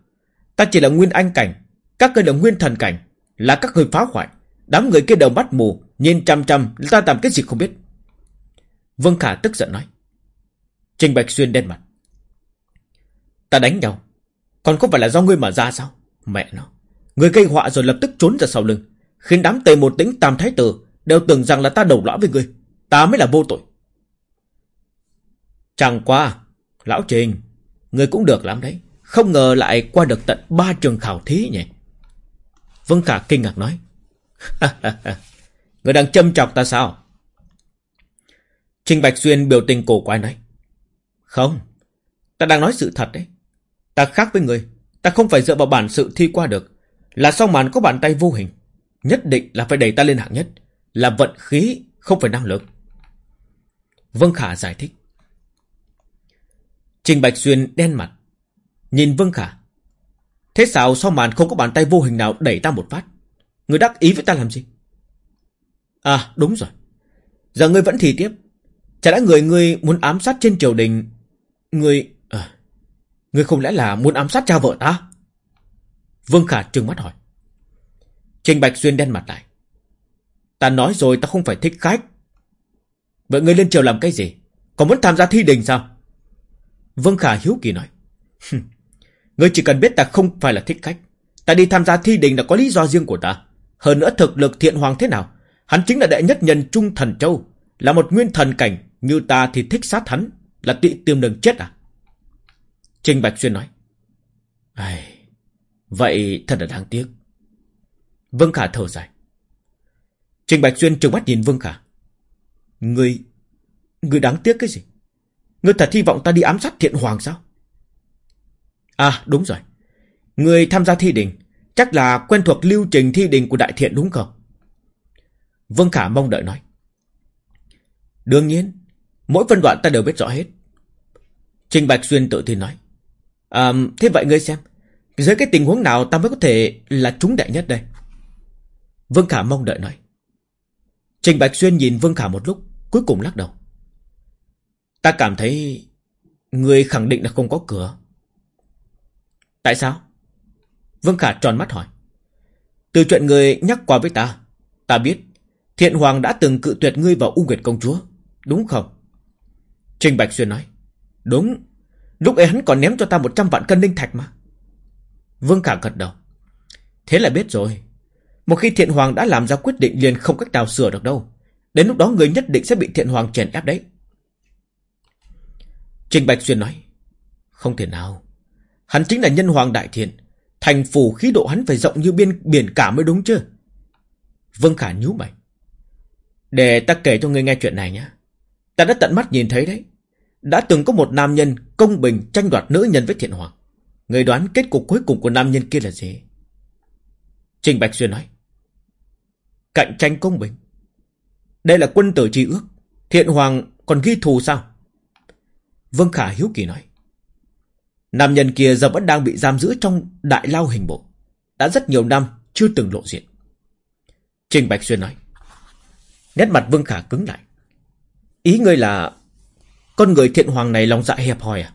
Ta chỉ là nguyên anh cảnh, Các người là nguyên thần cảnh, Là các người phá hoại. Đám người kia đầu bắt mù, Nhìn chăm chăm ta làm cái gì không biết. Vương Khả tức giận nói. Trình Bạch Xuyên đen mặt. Ta đánh nhau, Còn có phải là do ngươi mà ra sao? Mẹ nó, Người gây họa rồi lập tức trốn ra sau lưng, Khiến đám tề một tĩnh tam thái tử Đều tưởng rằng là ta đầu lõa với ngươi, Ta mới là vô tội. Chẳng qua, Lão Trình, Người cũng được lắm đấy. Không ngờ lại qua được tận ba trường khảo thí nhỉ? Vương Khả kinh ngạc nói. Người đang châm chọc ta sao? Trình Bạch Xuyên biểu tình cổ quái nói. Không, Ta đang nói sự thật đấy. Ta khác với người, Ta không phải dựa vào bản sự thi qua được. Là sau màn có bàn tay vô hình, Nhất định là phải đẩy ta lên hạng nhất. Là vận khí, không phải năng lực. Vân Khả giải thích. Trình Bạch Xuyên đen mặt Nhìn vương Khả Thế sao sau màn không có bàn tay vô hình nào đẩy ta một phát Người đắc ý với ta làm gì À đúng rồi Giờ ngươi vẫn thì tiếp Chả lẽ người ngươi muốn ám sát trên triều đình Ngươi à, Ngươi không lẽ là muốn ám sát cha vợ ta Vương Khả trừng mắt hỏi. Trình Bạch Xuyên đen mặt lại. Ta nói rồi ta không phải thích khách. Vậy ngươi lên triều làm cái gì? Còn muốn tham gia thi đình sao? Vương Khả hiếu kỳ nói ngươi chỉ cần biết ta không phải là thích khách. Ta đi tham gia thi đình là có lý do riêng của ta. Hơn nữa thực lực thiện hoàng thế nào? Hắn chính là đệ nhất nhân Trung Thần Châu. Là một nguyên thần cảnh. Như ta thì thích sát hắn. Là tị tiêm đường chết à? Trình Bạch Xuyên nói. Ai... Vậy thật là đáng tiếc. Vương Khả thở dài. Trình Bạch Xuyên trừng mắt nhìn Vương Khả. Ngươi... Ngươi đáng tiếc cái gì? Ngươi thật hy vọng ta đi ám sát thiện hoàng sao? À đúng rồi. người tham gia thi đình. Chắc là quen thuộc lưu trình thi đình của đại thiện đúng không? Vương Khả mong đợi nói. Đương nhiên. Mỗi phân đoạn ta đều biết rõ hết. Trình Bạch Xuyên tự tin nói. À, thế vậy ngươi xem. Dưới cái tình huống nào ta mới có thể là trúng đệ nhất đây? Vương Khả mong đợi nói. Trình Bạch Xuyên nhìn Vương Khả một lúc, cuối cùng lắc đầu. Ta cảm thấy người khẳng định là không có cửa. Tại sao? Vương Khả tròn mắt hỏi. Từ chuyện người nhắc qua với ta, ta biết Thiện Hoàng đã từng cự tuyệt ngươi vào U Nguyệt Công Chúa, đúng không? Trình Bạch Xuyên nói. Đúng, lúc ấy hắn còn ném cho ta 100 vạn cân linh thạch mà. Vương Khả gật đầu. Thế là biết rồi. Một khi thiện hoàng đã làm ra quyết định liền không cách nào sửa được đâu. Đến lúc đó người nhất định sẽ bị thiện hoàng chèn ép đấy. Trình Bạch Xuyên nói. Không thể nào. Hắn chính là nhân hoàng đại thiện. Thành phủ khí độ hắn phải rộng như biên biển cả mới đúng chứ. Vương Khả nhú mày. Để ta kể cho ngươi nghe chuyện này nhé. Ta đã tận mắt nhìn thấy đấy. Đã từng có một nam nhân công bình tranh đoạt nữ nhân với thiện hoàng. Người đoán kết cục cuối cùng của nam nhân kia là gì? Trình Bạch Xuyên nói. Cạnh tranh công bình. Đây là quân tử tri ước. Thiện hoàng còn ghi thù sao? Vương Khả hiếu kỳ nói. Nam nhân kia giờ vẫn đang bị giam giữ trong đại lao hình bộ. Đã rất nhiều năm chưa từng lộ diện. Trình Bạch Xuyên nói. Nét mặt Vương Khả cứng lại. Ý ngươi là con người thiện hoàng này lòng dạ hẹp hòi à?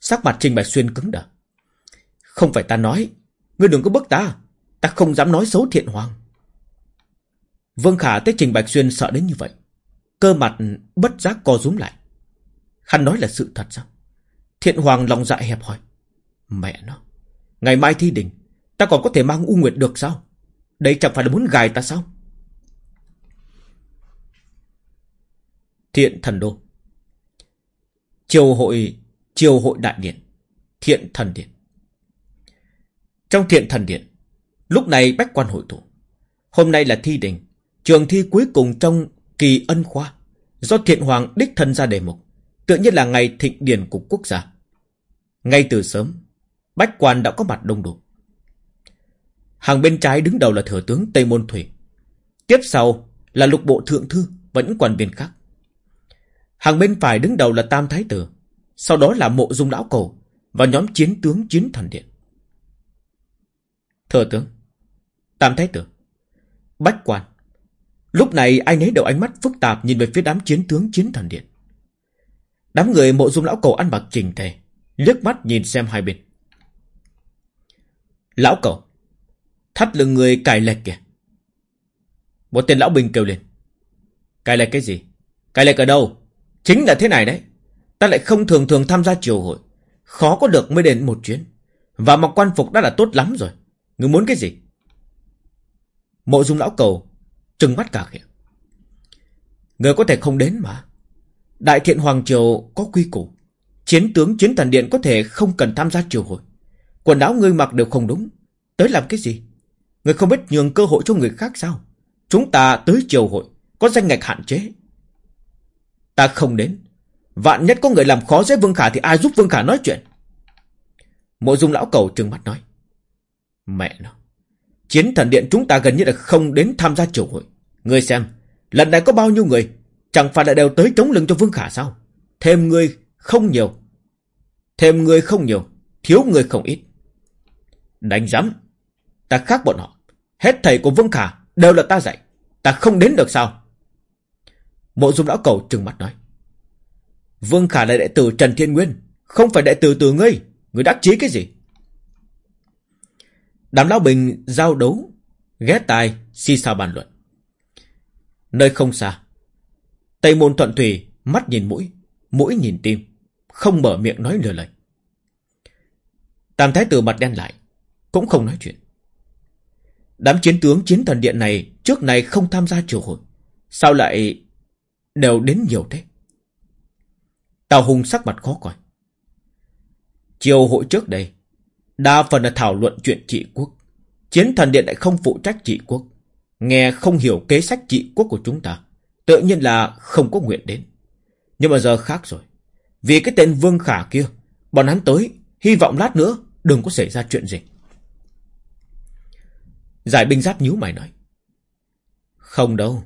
Sắc mặt Trình Bạch Xuyên cứng đờ. Không phải ta nói, ngươi đừng có bức ta, ta không dám nói xấu thiện hoàng. Vương Khả tới Trình Bạch Xuyên sợ đến như vậy. Cơ mặt bất giác co rúm lại. Hắn nói là sự thật sao? Thiện hoàng lòng dạ hẹp hòi. Mẹ nó, ngày mai thi đình, ta còn có thể mang U Nguyệt được sao? Đây chẳng phải là muốn gài ta sao? Thiện thần đô Triều hội Triều hội đại điện Thiện thần điện Trong thiện thần điện Lúc này bách quan hội tụ Hôm nay là thi đình Trường thi cuối cùng trong kỳ ân khoa Do thiện hoàng đích thân ra đề mục Tự nhiên là ngày thịnh điển của quốc gia ngay từ sớm Bách quan đã có mặt đông đủ Hàng bên trái đứng đầu là thừa tướng Tây Môn Thủy Tiếp sau là lục bộ thượng thư Và những quan viên khác Hàng bên phải đứng đầu là Tam Thái Tử, sau đó là Mộ Dung Lão Cổ và nhóm chiến tướng chiến thần điện. Thừa tướng, Tam Thái Tử, Bách Quan. Lúc này ai nấy đều ánh mắt phức tạp nhìn về phía đám chiến tướng chiến thần điện. Đám người Mộ Dung Lão Cổ ăn mặc trình tề, liếc mắt nhìn xem hai bên. Lão cậu, thắt lưng người cài lệch kìa. Một tên lão bình kêu lên. Cài lệch cái gì? Cài lệch ở đâu? Chính là thế này đấy. Ta lại không thường thường tham gia triều hội. Khó có được mới đến một chuyến. Và mặc quan phục đã là tốt lắm rồi. Ngươi muốn cái gì? Mộ dung lão cầu trừng mắt cả kìa. Người có thể không đến mà. Đại thiện Hoàng Triều có quy củ. Chiến tướng chiến thần điện có thể không cần tham gia triều hội. Quần áo ngươi mặc đều không đúng. Tới làm cái gì? Người không biết nhường cơ hội cho người khác sao? Chúng ta tới triều hội. Có danh ngạch hạn chế. Ta không đến. Vạn nhất có người làm khó dễ Vương Khả thì ai giúp Vương Khả nói chuyện? Mộ dung lão cầu trừng mắt nói. Mẹ nó. Chiến thần điện chúng ta gần như là không đến tham gia triều hội. Ngươi xem, lần này có bao nhiêu người, chẳng phải là đều tới chống lưng cho Vương Khả sao? Thêm người không nhiều. Thêm người không nhiều, thiếu người không ít. Đánh giám. Ta khác bọn họ. Hết thầy của Vương Khả đều là ta dạy. Ta không đến được sao? Mộ dung lão cầu trừng mặt nói. Vương Khả là đệ tử Trần Thiên Nguyên, không phải đệ tử từ ngươi, ngươi đắc chí cái gì? Đám lão bình giao đấu, ghé tai, si sao bàn luận. Nơi không xa, Tây môn thuận thủy, mắt nhìn mũi, mũi nhìn tim, không mở miệng nói lừa lời. Tam thái tử mặt đen lại, cũng không nói chuyện. Đám chiến tướng chiến thần điện này trước này không tham gia triều hội. Sao lại đều đến nhiều thế. Tào Hùng sắc mặt khó coi. Triều hội trước đây, đa phần là thảo luận chuyện trị quốc. Chiến thần điện lại không phụ trách trị quốc. Nghe không hiểu kế sách trị quốc của chúng ta. Tự nhiên là không có nguyện đến. Nhưng mà giờ khác rồi. Vì cái tên Vương Khả kia, bọn hắn tới, hy vọng lát nữa đừng có xảy ra chuyện gì. Giải binh giáp nhíu mày nói. Không đâu.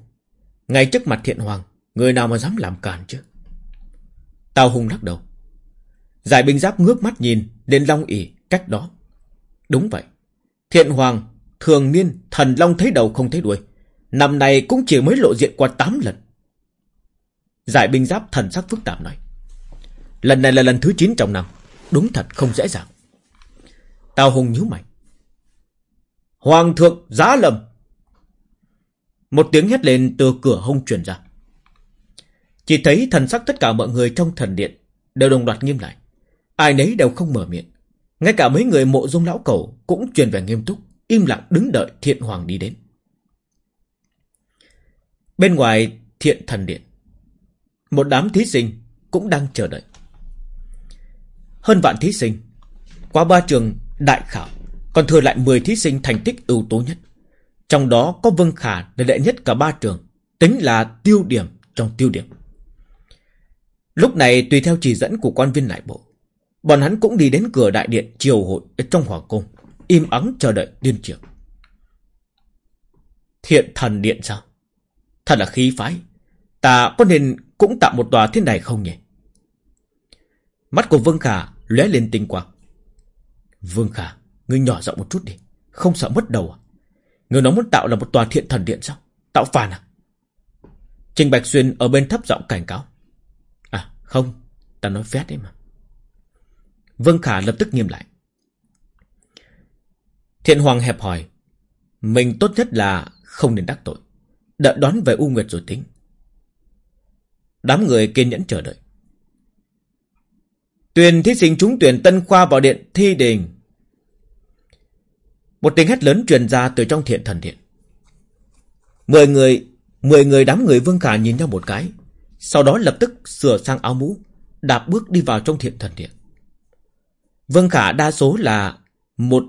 Ngay trước mặt thiện hoàng, Người nào mà dám làm càn chứ Tào Hùng lắc đầu Giải binh giáp ngước mắt nhìn đến Long ỉ cách đó Đúng vậy Thiện Hoàng Thường niên thần Long thấy đầu không thấy đuôi Năm nay cũng chỉ mới lộ diện qua 8 lần Giải binh giáp thần sắc phức tạp nói Lần này là lần thứ 9 trong năm. Đúng thật không dễ dàng. Tào Hùng nhíu mày. Hoàng thượng giá lầm. Một tiếng hét lên từ cửa hông truyền ra. Chỉ thấy thần sắc tất cả mọi người trong thần điện đều đồng loạt nghiêm lại. Ai nấy đều không mở miệng. Ngay cả mấy người mộ dung lão cầu cũng truyền về nghiêm túc, Im lặng đứng đợi thiện hoàng đi đến. Bên ngoài thiện thần điện Một đám thí sinh Cũng đang chờ đợi. Hơn vạn thí sinh. Qua ba trường đại khảo, Còn thừa lại 10 thí sinh thành tích ưu tố nhất. Trong đó có Vân Khả là đệ nhất cả ba trường, Tính là tiêu điểm trong tiêu điểm. Lúc này tùy theo chỉ dẫn của quan viên lại bộ, Bọn hắn cũng đi đến cửa đại điện triều hội ở trong hoàng cung, Im ắng chờ đợi điên trường Thiện thần điện sao? Thật là khí phái. Ta có nên cũng tạo một tòa thiên đài không nhỉ? Mắt của Vương Khả lóe lên tinh quang. Vương Khả, Ngươi nhỏ giọng một chút đi, Không sợ mất đầu à? Ngươi nói muốn tạo là một tòa thiện thần điện sao? Tạo phản à? Trình Bạch Xuyên ở bên thấp giọng cảnh cáo. À không, Ta nói phét đấy mà. Vương Khả lập tức nghiêm lại. Thiện Hoàng hẹp hỏi, Mình tốt nhất là không nên đắc tội, Đợi đón về U Nguyệt rồi tính. Đám người kiên nhẫn chờ đợi. Tuyển thí sinh trúng tuyển tân khoa vào điện thi đình Một tiếng hét lớn truyền ra từ trong thiện thần điện. Mười người Mười người đám người Vương Khả nhìn nhau một cái, Sau đó lập tức sửa sang áo mũ, Đạp bước đi vào trong thiện thần điện. Vương Khả đa số là một,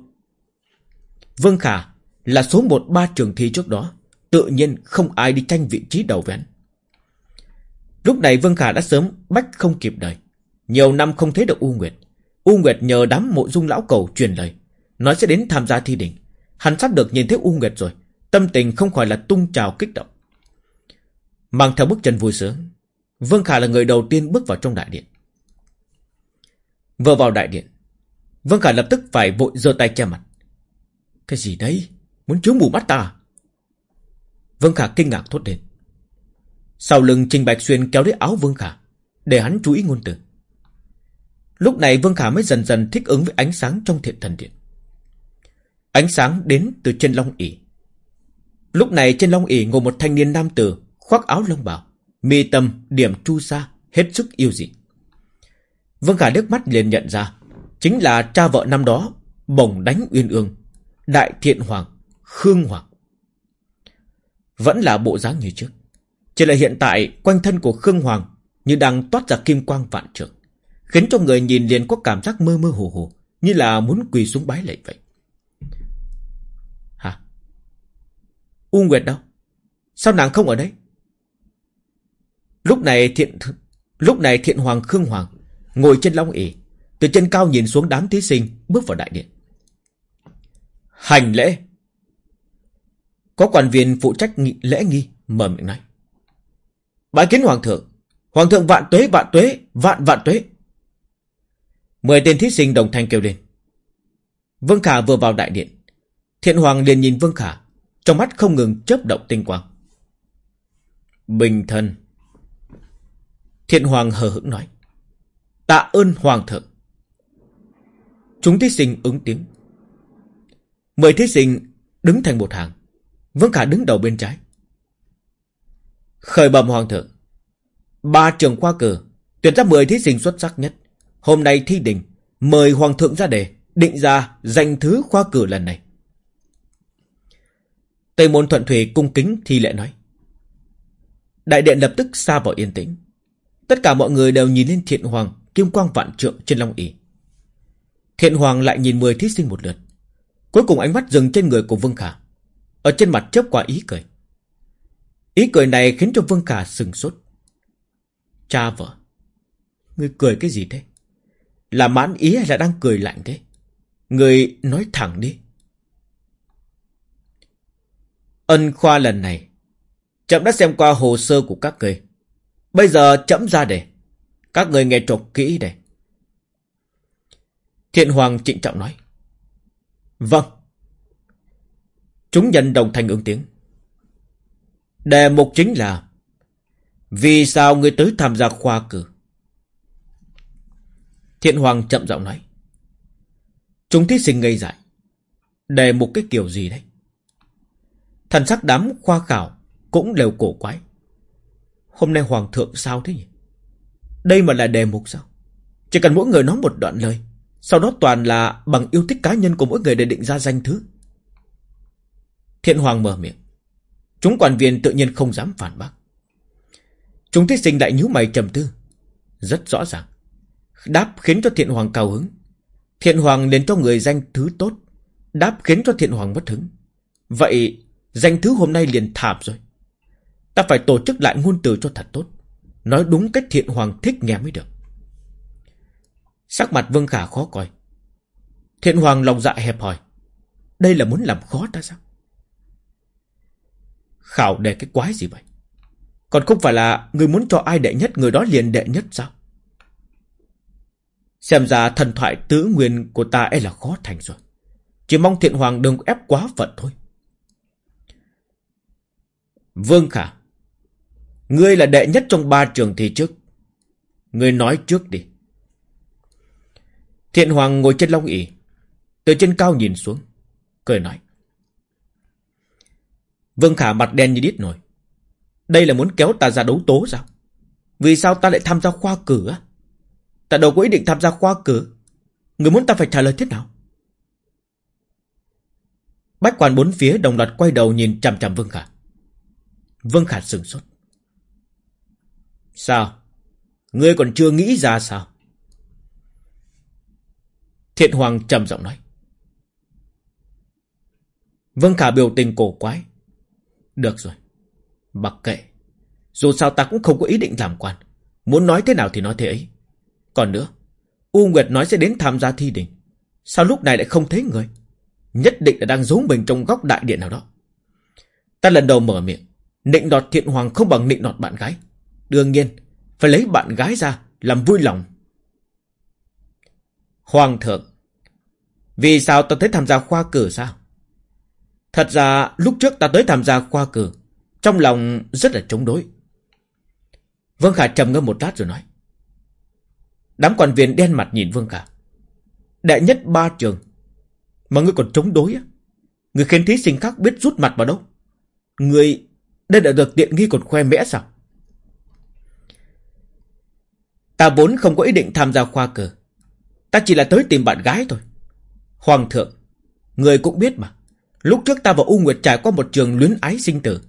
Vương Khả là số một ba trường thi trước đó, Tự nhiên không ai đi tranh vị trí đầu vén Lúc này Vương Khả đã sớm bách không kịp đời. Nhiều năm không thấy được U Nguyệt. U Nguyệt nhờ đám mộ dung lão cầu truyền lời. Nói sẽ đến tham gia thi đỉnh. Hắn sắp được nhìn thấy U Nguyệt rồi. Tâm tình không khỏi là tung trào kích động. Mang theo bước chân vui sướng, Vương Khả là người đầu tiên bước vào trong đại điện. Vừa vào đại điện, Vương Khả lập tức phải vội giơ tay che mặt. Cái gì đấy? Muốn chiếu mù mắt ta? À? Vương Khả kinh ngạc thốt lên. Sau lưng Trình Bạch Xuyên kéo lấy áo Vương Khả, Để hắn chú ý ngôn từ. Lúc này Vương Khả mới dần dần thích ứng với ánh sáng trong thiện thần điện Ánh sáng đến từ trên long ỉ Lúc này trên long ỉ ngồi một thanh niên nam tử khoác áo lông bào, mi tâm điểm chu sa, hết sức yêu dị. Vương Khả nước mắt liền nhận ra, chính là cha vợ năm đó, bồng đánh uyên ương, đại thiện hoàng, khương hoàng. Vẫn là bộ dáng như trước. Chỉ là hiện tại quanh thân của Khương Hoàng như đang toát ra kim quang vạn trượng, khiến cho người nhìn liền có cảm giác mơ mơ hồ hồ, như là muốn quỳ xuống bái lạy vậy. Hả? U Nguyệt đâu? Sao nàng không ở đây? Lúc này thiện lúc này thiện hoàng Khương Hoàng ngồi trên long ỷ từ trên cao nhìn xuống đám thí sinh bước vào đại điện. Hành lễ. Có quan viên phụ trách nghị, lễ nghi mở miệng nói. Bái kiến hoàng thượng, hoàng thượng vạn tuế vạn tuế vạn vạn tuế. Mười tên thí sinh đồng thanh kêu lên. Vương Khả vừa vào đại điện, thiện hoàng liền nhìn Vương Khả, trong mắt không ngừng chớp động tinh quang. Bình thân. Thiện Hoàng hờ hững nói. Tạ ơn Hoàng thượng. Chúng thí sinh ứng tiếng. Mười thí sinh đứng thành một hàng. Vương Khả đứng đầu bên trái. Khởi bẩm Hoàng thượng. Ba trường khoa cử tuyển ra mười thí sinh xuất sắc nhất. Hôm nay thi đình, mời Hoàng thượng ra đề định ra danh thứ khoa cử lần này. Tây môn thuận thủy cung kính thi lệ nói. Đại điện lập tức xa vào yên tĩnh. Tất cả mọi người đều nhìn lên thiện hoàng, Kim quang vạn trượng trên long ỷ. Thiện hoàng lại nhìn mười thí sinh một lượt Cuối cùng ánh mắt dừng trên người của Vương Khả Ở trên mặt chớp qua ý cười Ý cười này khiến cho Vương Khả sừng sốt Cha vợ Người cười cái gì thế là mãn ý hay là đang cười lạnh thế Người nói thẳng đi Ân khoa lần này, Chậm đã xem qua hồ sơ của các người Bây giờ chậm ra để. Các người nghe trọc kỹ để. Thiện Hoàng trịnh trọng nói. Vâng. Chúng nhân đồng thanh ứng tiếng. Đề mục chính là, Vì sao người tới tham gia khoa cử? Thiện Hoàng chậm giọng nói. Chúng thí sinh ngây dại. Đề mục cái kiểu gì đấy? Thần sắc đám khoa khảo cũng đều cổ quái. Hôm nay hoàng thượng sao thế nhỉ? Đây mà là đề mục sao? Chỉ cần mỗi người nói một đoạn lời, Sau đó toàn là bằng yêu thích cá nhân của mỗi người để định ra danh thứ Thiện Hoàng mở miệng. Chúng quản viên tự nhiên không dám phản bác. Chúng thí sinh đại nhíu mày trầm tư. Rất rõ ràng. Đáp khiến cho Thiện Hoàng cao hứng. Thiện Hoàng liền cho người danh thứ tốt. Đáp khiến cho Thiện Hoàng mất hứng. Vậy danh thứ hôm nay liền thảm rồi. Ta phải tổ chức lại ngôn từ cho thật tốt. Nói đúng cách Thiện Hoàng thích nghe mới được. Sắc mặt Vương Khả khó coi. Thiện Hoàng lòng dạ hẹp hòi. Đây là muốn làm khó ta sao? Khảo đề cái quái gì vậy? Còn không phải là người muốn cho ai đệ nhất, người đó liền đệ nhất sao? Xem ra thần thoại tứ nguyên của ta ấy là khó thành rồi. Chỉ mong thiện hoàng đừng ép quá phận thôi. Vương Khả. Ngươi là đệ nhất trong ba trường thi trước. Ngươi nói trước đi. Thiện hoàng ngồi trên long ỷ, Từ trên cao nhìn xuống. Cười nói. Vương Khả mặt đen như đít nổi. Đây là muốn kéo ta ra đấu tố sao? Vì sao ta lại tham gia khoa cử á? Ta đâu có ý định tham gia khoa cử. Người muốn ta phải trả lời thế nào? Bách quan bốn phía đồng loạt quay đầu nhìn chằm chằm Vương Khả. Vương Khả sừng sốt. Sao? Ngươi còn chưa nghĩ ra sao? Thiện Hoàng trầm giọng nói. Vương Khả biểu tình cổ quái. Được rồi. Mặc kệ. Dù sao ta cũng không có ý định làm quan. Muốn nói thế nào thì nói thế ấy. Còn nữa. U Nguyệt nói sẽ đến tham gia thi đình. Sao lúc này lại không thấy người? Nhất định là đang giấu mình trong góc đại điện nào đó. Ta lần đầu mở miệng. Nịnh đọt thiện hoàng không bằng nịnh đọt bạn gái. Đương nhiên. Phải lấy bạn gái ra làm vui lòng. Hoàng thượng. Vì sao ta tới tham gia khoa cử sao? Thật ra, lúc trước ta tới tham gia khoa cử, trong lòng rất là chống đối. Vương Khả trầm ngâm một lát rồi nói. Đám quan viên đen mặt nhìn Vương Khả. Đệ nhất ba trường. Mà ngươi còn chống đối á. Ngươi khiến thí sinh khác biết rút mặt vào đâu. Ngươi... Đây đã được tiện nghi còn khoe mẽ sao? Ta vốn không có ý định tham gia khoa cử. Ta chỉ là tới tìm bạn gái thôi. Hoàng thượng. Người cũng biết mà. Lúc trước ta và U Nguyệt trải qua một trường luyến ái sinh tử.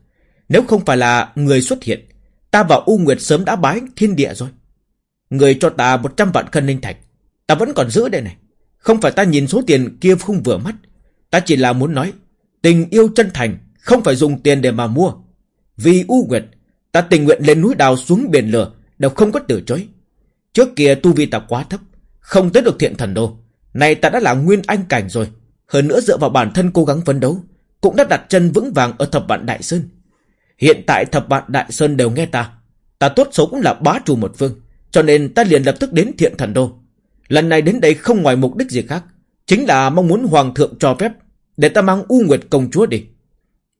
Nếu không phải là người xuất hiện, ta và U Nguyệt sớm đã bái thiên địa rồi. Người cho ta 100 vạn cân linh thạch, ta vẫn còn giữ đây này. Không phải ta nhìn số tiền kia không vừa mắt, ta chỉ là muốn nói, tình yêu chân thành không phải dùng tiền để mà mua. Vì U Nguyệt, ta tình nguyện lên núi đào xuống biển lửa, đều không có từ chối. Trước kia tu vi ta quá thấp, không tới được thiện thần đô. Này ta đã là nguyên anh cảnh rồi, hơn nữa dựa vào bản thân cố gắng phấn đấu, cũng đã đặt chân vững vàng ở thập vạn đại sơn. Hiện tại thập vạn đại sơn đều nghe ta. Ta tốt xấu cũng là bá chủ một phương. Cho nên ta liền lập tức đến thiện thần đô. Lần này đến đây không ngoài mục đích gì khác. Chính là mong muốn hoàng thượng cho phép. Để ta mang U Nguyệt công chúa đi.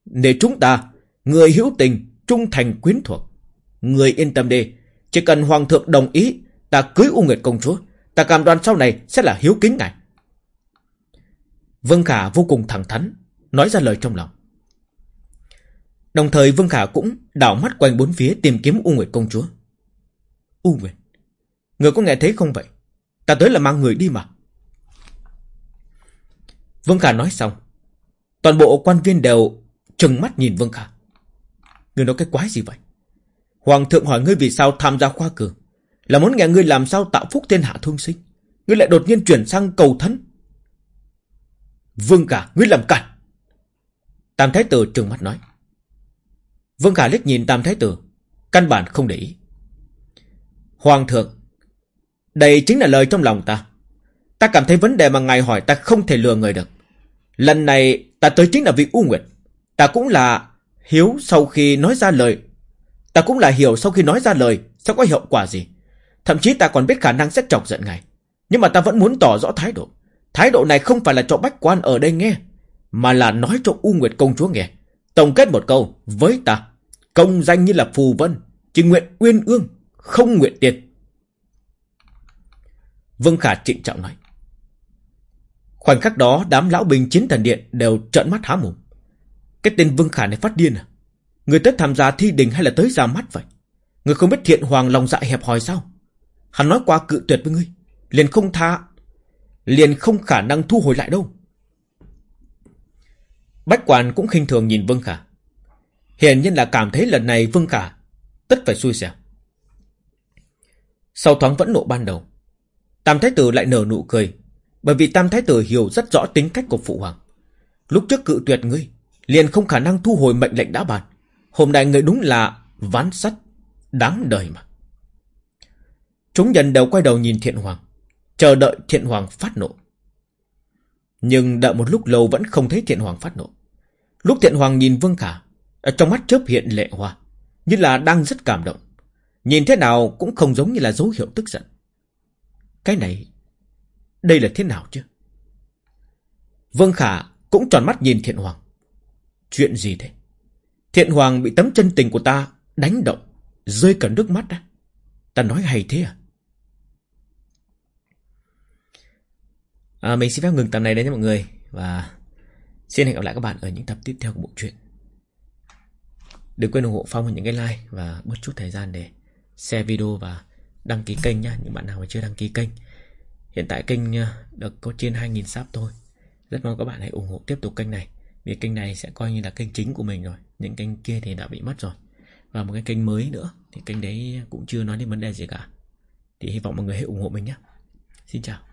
Để chúng ta, người hữu tình, trung thành quyến thuộc. Người yên tâm đi. Chỉ cần hoàng thượng đồng ý, ta cưới U Nguyệt công chúa. Ta cảm đoan sau này sẽ là hiếu kính ngài. Vương Khả vô cùng thẳng thắn, nói ra lời trong lòng. Đồng thời Vương Khả cũng đảo mắt quanh bốn phía tìm kiếm U Nguyệt công chúa. U Nguyệt, người có nghe thấy không vậy? Ta tới là mang người đi mà. Vương Khả nói xong. Toàn bộ quan viên đều trừng mắt nhìn Vương Khả. Người nói cái quái gì vậy? Hoàng thượng hỏi ngươi vì sao tham gia khoa cử. Là muốn nghe ngươi làm sao tạo phúc thiên hạ thương sinh. Ngươi lại đột nhiên chuyển sang cầu thân. Vương Khả, ngươi làm cản. Tam Thái Tử trừng mắt nói. Vương Khả liếc nhìn Tam Thái Tử, căn bản không để ý. Hoàng thượng, đây chính là lời trong lòng ta. Ta cảm thấy vấn đề mà ngài hỏi ta không thể lừa người được. Lần này ta tới chính là vị U Nguyệt. Ta cũng là hiếu sau khi nói ra lời. Ta cũng là hiểu sau khi nói ra lời sẽ có hiệu quả gì. Thậm chí ta còn biết khả năng sẽ chọc giận ngài. Nhưng mà ta vẫn muốn tỏ rõ thái độ. Thái độ này không phải là cho bách quan ở đây nghe, mà là nói cho U Nguyệt công chúa nghe. Tổng kết một câu, với ta, công danh như là phù vân, chỉ nguyện uyên ương, không nguyện tiền. Vương Khả trịnh trọng nói. Khoảnh khắc đó, đám lão binh chiến thần điện đều trợn mắt há mồm. Cái tên Vương Khả này phát điên à? Người tới tham gia thi đình hay là tới ra mắt vậy? Người không biết thiện hoàng lòng dạ hẹp hòi sao? Hắn nói qua cự tuyệt với ngươi, liền không tha, liền không khả năng thu hồi lại đâu. Bách quản cũng khinh thường nhìn Vương Khả. Hiển nhiên là cảm thấy lần này Vương Khả tất phải xui xẻo. Sau thoáng vẫn nộ ban đầu, Tam Thái Tử lại nở nụ cười, bởi vì Tam Thái Tử hiểu rất rõ tính cách của Phụ Hoàng. Lúc trước cự tuyệt ngươi, liền không khả năng thu hồi mệnh lệnh đã bàn. Hôm nay ngươi đúng là ván sắt, đáng đời mà. Chúng nhân đều quay đầu nhìn Thiện Hoàng, chờ đợi Thiện Hoàng phát nộ. Nhưng đợi một lúc lâu vẫn không thấy Thiện Hoàng phát nộ. Lúc Thiện Hoàng nhìn Vương Khả, ở trong mắt chớp hiện lệ hoa, như là đang rất cảm động. Nhìn thế nào cũng không giống như là dấu hiệu tức giận. Cái này, đây là thế nào chứ? Vương Khả cũng tròn mắt nhìn Thiện Hoàng. Chuyện gì thế? Thiện Hoàng bị tấm chân tình của ta đánh động, rơi cả nước mắt á. Ta nói hay thế à? à mình xin phép ngừng tập này đấy nha mọi người. Và xin hẹn gặp lại các bạn ở những tập tiếp theo của bộ truyện. Đừng quên ủng hộ Phong những cái like và bớt chút thời gian để share video và đăng ký kênh nha. Những bạn nào mà chưa đăng ký kênh. Hiện tại kênh ờ, được có trên 2.000 sub thôi. Rất mong các bạn hãy ủng hộ tiếp tục kênh này. Vì kênh này sẽ coi như là kênh chính của mình rồi. Những kênh kia thì đã bị mất rồi. Và một cái kênh mới nữa. Thì kênh đấy cũng chưa nói đến vấn đề gì cả. Thì hy vọng mọi người hãy ủng hộ mình nhé. Xin chào.